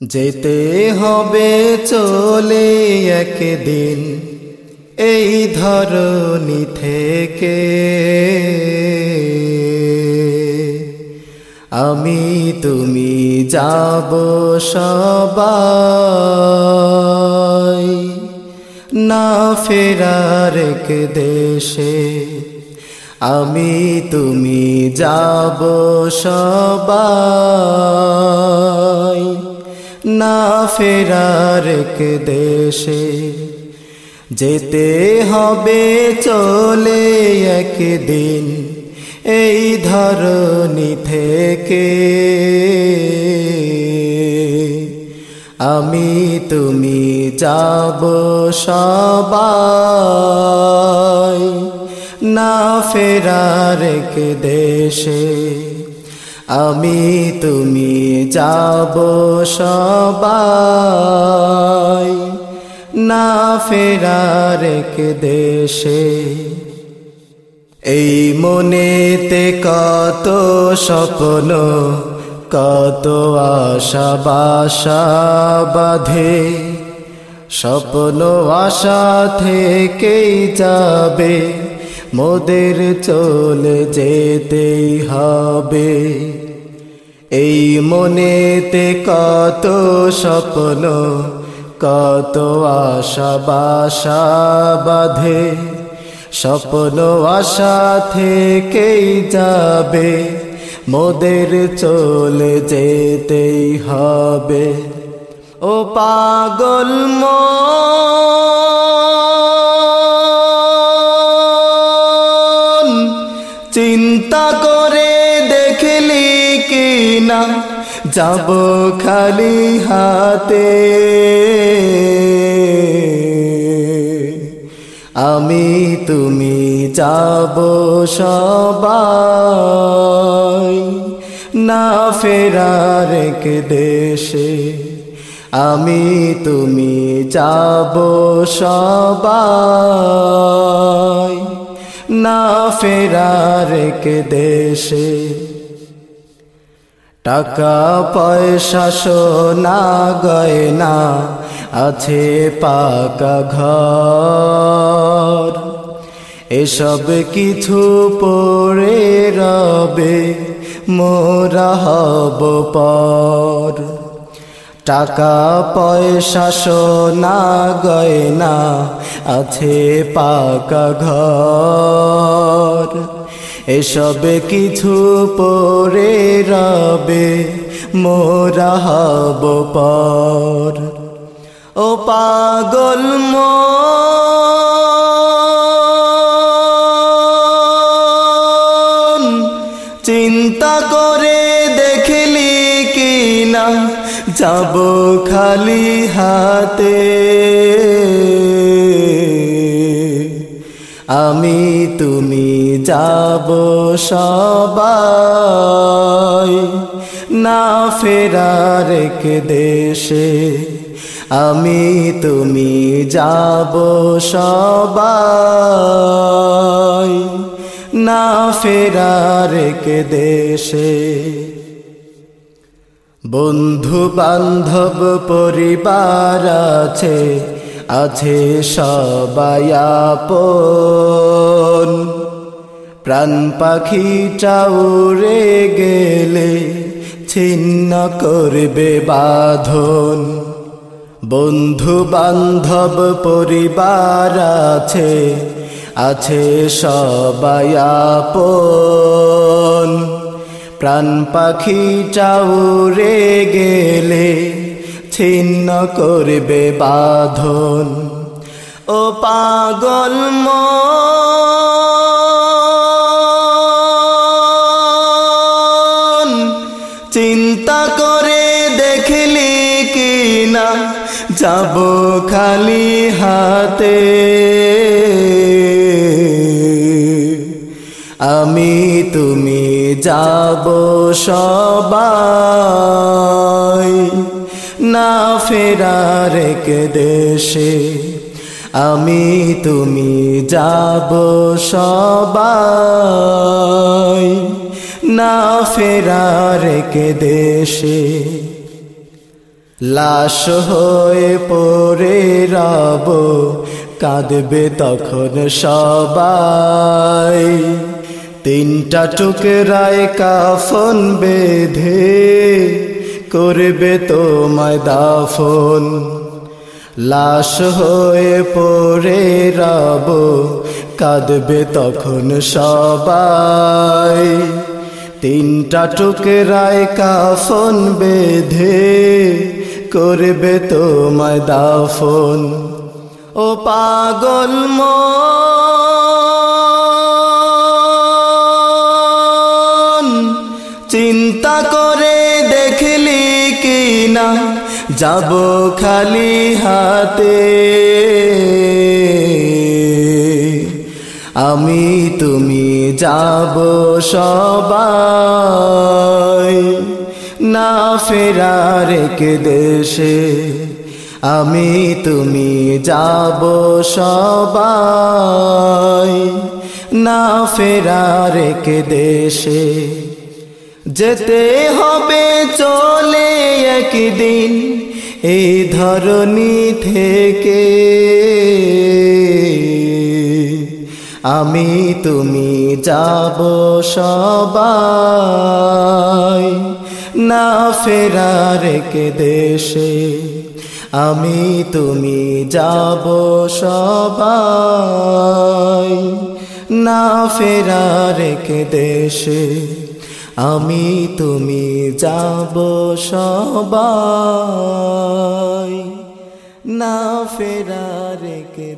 যেতে হবে চলে একদিন, এই ধরণী থেকে। আমি তুমি যাব সবাই, না ফেরার এক দেশে। আমি তুমি যাব সবাই। না ফেরার দেশে। যেতে হবে চলে একদিন এই ধরণী থেকে। আমি তুমি যাব সবাই না ফেরার দেশে। আমি তুমি যাব সবাই না ফেরার দেশে। এই মনেতে কত স্বপ্ন, কত আশা বাসা বাঁধে। স্বপ্ন আশা থেকেই যাবে। মোদের চলে যেতেই হবে। এই মনেতে কত স্বপ্ন, কত আশা বাসা বাঁধে। স্বপ্ন আশা থেকেই যাবে, মোদের চলে যেতেই হবে। ও পাগল চিন্তা করে দেখলি কি না যাব খালি হাতে। আমি তুমি যাব সবাই। না ফেরার এক দেশে। আমি তুমি যাব সবাই। না ফেরার এক দেশে। টাকা, পয়সা, সোনা, গয়না আছে পাকা ঘর। এসব কিছু পড়ে রবে, মোরা হব পর। টাকা, পয়সা, সোনা, গয়না আছে পাকা ঘর। এসব কিছু পরে রবে, মোরা হব পর। ও পাগল মন, চিন্তা করে দেখলি কি না যাব খালি হাতে। আমি তুমি যাব সবাই। না ফেরার দেশে আমি তুমি যাব সবাই। না ফেরার দেশে বন্ধু বান্ধব পরিবার আছে আছে সবাই আপন। প্রাণ পাখিটা উড়ে গেলে, ছিন্ন করবে বাঁধন। বন্ধু বান্ধব পরিবার আছে আছে সবাই আপন। প্রাণ পাখিটা উড়ে গেলে, ছিন্ন করবে বাঁধন। ও পাগল মন, চিন্তা করে দেখলি কি না যাব খালি হাতে। আমি তুমি যাব সবাই না ফেরার এক দেশে। আমি তুমি যাব সবাই না ফেরার এক দেশে। লাশ হয়ে পড়ে রব, কাঁদবে তখন সবাই। তিনটা টুকরায় কাফন বেঁধে করবে তোমায় দাফন। লাশ হয়ে পড়ে রব, কাঁদবে তখন সবাই। তিনটা টুকরায় কাফন বেঁধে করবে তোমায় দাফন। ও পাগল মন না, যাব খালি হাতে। আমি তুমি যাব সবাই, না ফেরার এক দেশে। আমি তুমি যাব সবাই, না ফেরার এক দেশে। যেতে হবে চলে একদিন এই ধরনী থেকে। আমি তুমি যাব সবাই, না ফেরার কে দেশে। আমি তুমি যাব সবাই, না ফেরার কে দেশে। আমি তুমি যাব সবাই না ফেরার দেশে